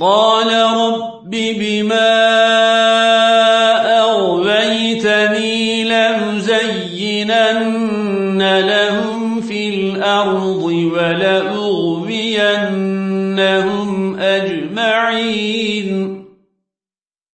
قال رب بما أغويتني لنزينن لهم في الأرض ولأغوينهم أجمعين.